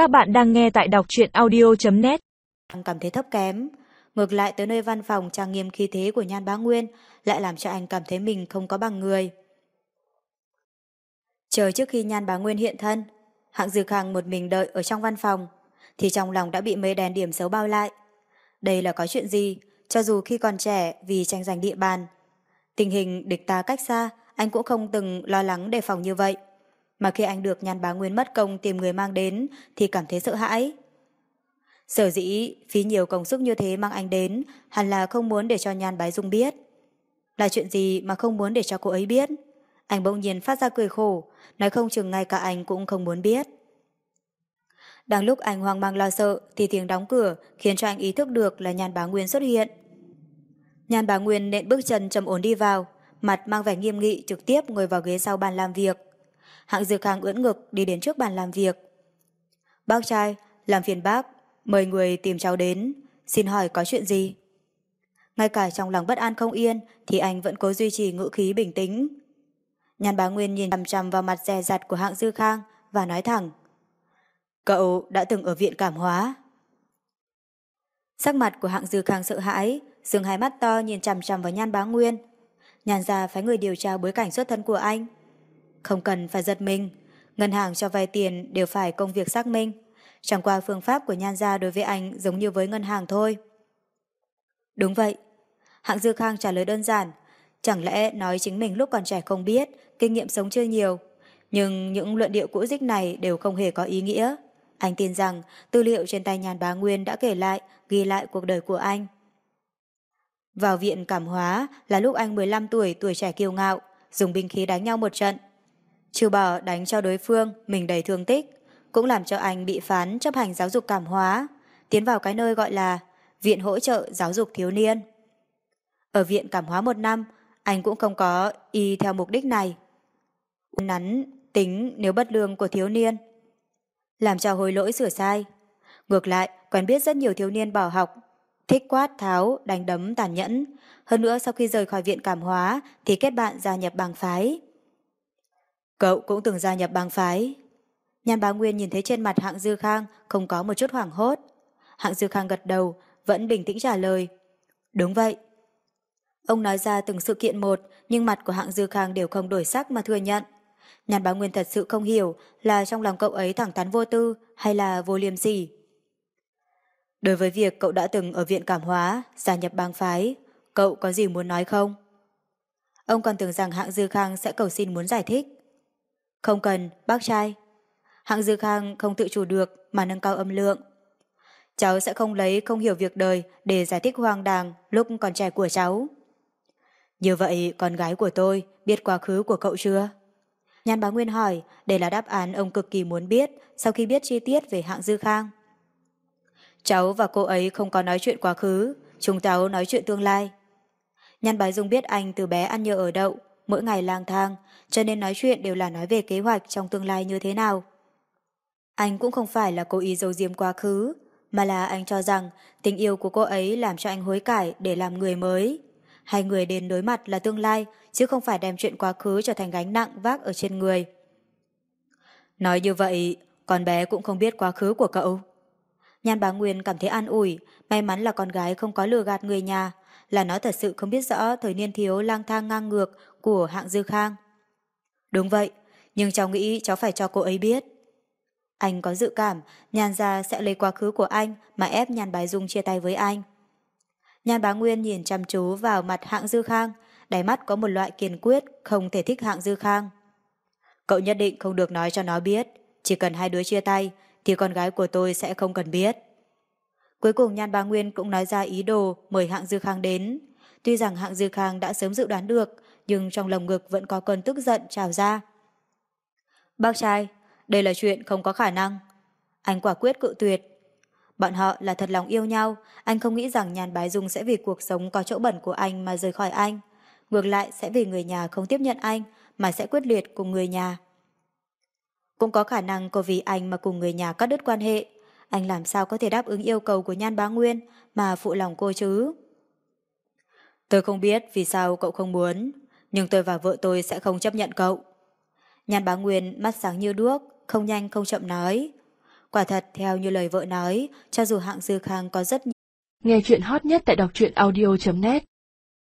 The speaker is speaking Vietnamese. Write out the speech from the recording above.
Các bạn đang nghe tại đọc truyện audio.net Cảm thấy thấp kém. Ngược lại tới nơi văn phòng trang nghiêm khí thế của Nhan Bá Nguyên lại làm cho anh cảm thấy mình không có bằng người. Chờ trước khi Nhan Bá Nguyên hiện thân, Hạng Dư Khang một mình đợi ở trong văn phòng, thì trong lòng đã bị mấy đèn điểm xấu bao lại. Đây là có chuyện gì, cho dù khi còn trẻ vì tranh giành địa bàn. Tình hình địch ta cách xa, anh cũng không từng lo lắng đề phòng như vậy. Mà khi anh được Nhan Bá Nguyên mất công tìm người mang đến thì cảm thấy sợ hãi. Sở dĩ phí nhiều công sức như thế mang anh đến hẳn là không muốn để cho Nhan Bái Dung biết. Là chuyện gì mà không muốn để cho cô ấy biết? Anh bỗng nhiên phát ra cười khổ, nói không chừng ngay cả anh cũng không muốn biết. Đang lúc anh hoang mang lo sợ thì tiếng đóng cửa khiến cho anh ý thức được là Nhan Bá Nguyên xuất hiện. Nhan Bá Nguyên nện bước chân trầm ổn đi vào, mặt mang vẻ nghiêm nghị trực tiếp ngồi vào ghế sau bàn làm việc. Hạng Dược Khang ưỡn ngực đi đến trước bàn làm việc. Bác trai, làm phiền bác, mời người tìm cháu đến, xin hỏi có chuyện gì? Ngay cả trong lòng bất an không yên thì anh vẫn cố duy trì ngữ khí bình tĩnh. Nhan bá Nguyên nhìn chằm chằm vào mặt dè dặt của hạng Dư Khang và nói thẳng. Cậu đã từng ở viện cảm hóa. Sắc mặt của hạng Dư Khang sợ hãi, dừng hai mắt to nhìn chằm chằm vào nhan bá Nguyên. Nhàn ra phái người điều tra bối cảnh xuất thân của anh. Không cần phải giật mình, ngân hàng cho vay tiền đều phải công việc xác minh. Chẳng qua phương pháp của nhan gia đối với anh giống như với ngân hàng thôi. Đúng vậy. Hạng Dư Khang trả lời đơn giản. Chẳng lẽ nói chính mình lúc còn trẻ không biết, kinh nghiệm sống chưa nhiều. Nhưng những luận điệu cũ dích này đều không hề có ý nghĩa. Anh tin rằng tư liệu trên tay nhàn bá Nguyên đã kể lại, ghi lại cuộc đời của anh. Vào viện cảm hóa là lúc anh 15 tuổi, tuổi trẻ kiêu ngạo, dùng binh khí đánh nhau một trận. Trừ bỏ đánh cho đối phương, mình đầy thương tích, cũng làm cho anh bị phán chấp hành giáo dục cảm hóa, tiến vào cái nơi gọi là Viện Hỗ trợ Giáo dục Thiếu Niên. Ở viện cảm hóa một năm, anh cũng không có y theo mục đích này. Nắn tính nếu bất lương của thiếu niên. Làm cho hối lỗi sửa sai. Ngược lại, quen biết rất nhiều thiếu niên bỏ học, thích quát tháo, đánh đấm tàn nhẫn. Hơn nữa sau khi rời khỏi viện cảm hóa thì kết bạn gia nhập bang phái. Cậu cũng từng gia nhập bang phái. Nhan bá Nguyên nhìn thấy trên mặt hạng Dư Khang không có một chút hoảng hốt. Hạng Dư Khang gật đầu, vẫn bình tĩnh trả lời. Đúng vậy. Ông nói ra từng sự kiện một, nhưng mặt của hạng Dư Khang đều không đổi sắc mà thừa nhận. Nhan bá Nguyên thật sự không hiểu là trong lòng cậu ấy thẳng thắn vô tư hay là vô liêm sỉ. Đối với việc cậu đã từng ở viện cảm hóa, gia nhập bang phái, cậu có gì muốn nói không? Ông còn tưởng rằng hạng Dư Khang sẽ cầu xin muốn giải thích. Không cần, bác trai. Hạng Dư Khang không tự chủ được mà nâng cao âm lượng. Cháu sẽ không lấy không hiểu việc đời để giải thích hoang đàng lúc còn trẻ của cháu. Như vậy con gái của tôi biết quá khứ của cậu chưa? Nhan bá Nguyên hỏi, đây là đáp án ông cực kỳ muốn biết sau khi biết chi tiết về hạng Dư Khang. Cháu và cô ấy không có nói chuyện quá khứ, chúng cháu nói chuyện tương lai. Nhan bá Dung biết anh từ bé ăn nhờ ở đậu, mỗi ngày lang thang, cho nên nói chuyện đều là nói về kế hoạch trong tương lai như thế nào. Anh cũng không phải là cố ý giấu diếm quá khứ, mà là anh cho rằng tình yêu của cô ấy làm cho anh hối cải để làm người mới. Hai người đến đối mặt là tương lai, chứ không phải đem chuyện quá khứ trở thành gánh nặng vác ở trên người. Nói như vậy, con bé cũng không biết quá khứ của cậu. Nhan bá Nguyên cảm thấy an ủi, may mắn là con gái không có lừa gạt người nhà, là nó thật sự không biết rõ thời niên thiếu lang thang ngang ngược của hạng Dư Khang. Đúng vậy, nhưng cháu nghĩ cháu phải cho cô ấy biết. Anh có dự cảm Nhan gia sẽ lấy quá khứ của anh mà ép Nhan Bái Dung chia tay với anh. Nhan Bá Nguyên nhìn chăm chú vào mặt hạng Dư Khang, đáy mắt có một loại kiên quyết không thể thích hạng Dư Khang. Cậu nhất định không được nói cho nó biết, chỉ cần hai đứa chia tay thì con gái của tôi sẽ không cần biết. Cuối cùng Nhan Bá Nguyên cũng nói ra ý đồ mời hạng Dư Khang đến. Tuy rằng hạng Dư Khang đã sớm dự đoán được, nhưng trong lồng ngực vẫn có cơn tức giận trào ra. Bác trai, đây là chuyện không có khả năng. Anh quả quyết cự tuyệt. Bọn họ là thật lòng yêu nhau, anh không nghĩ rằng nhàn bái dung sẽ vì cuộc sống có chỗ bẩn của anh mà rời khỏi anh. Ngược lại sẽ vì người nhà không tiếp nhận anh mà sẽ quyết liệt cùng người nhà. Cũng có khả năng cô vì anh mà cùng người nhà cắt đứt quan hệ. Anh làm sao có thể đáp ứng yêu cầu của Nhan Bá Nguyên mà phụ lòng cô chứ? Tôi không biết vì sao cậu không muốn, nhưng tôi và vợ tôi sẽ không chấp nhận cậu. Nhan Bá Nguyên mắt sáng như đuốc, không nhanh không chậm nói. Quả thật theo như lời vợ nói, cho dù hạng dư khang có rất Nghe chuyện hot nhất tại đọc truyện audio.net